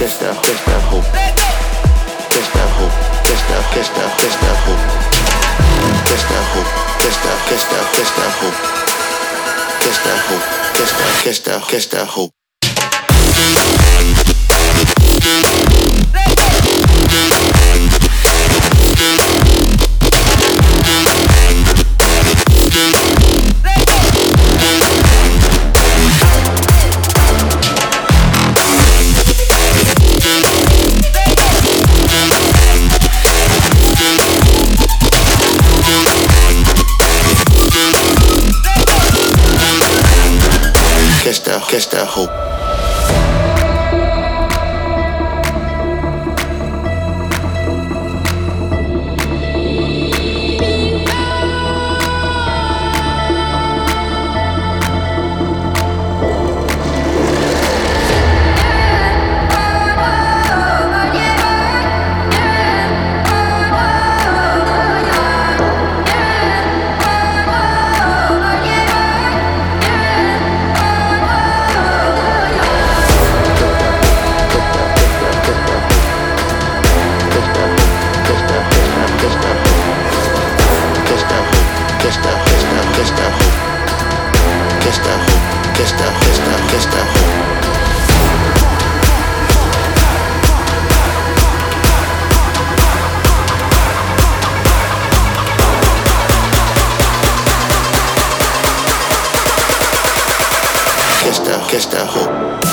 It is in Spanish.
catch that, catch that hope. Catch that hope, catch that, catch that, catch that hope. Catch that hope, catch that, catch that, catch that hope. Catch that hope, catch that, catch that, catch that hope. Catch that, catch that hope. Catch that hope.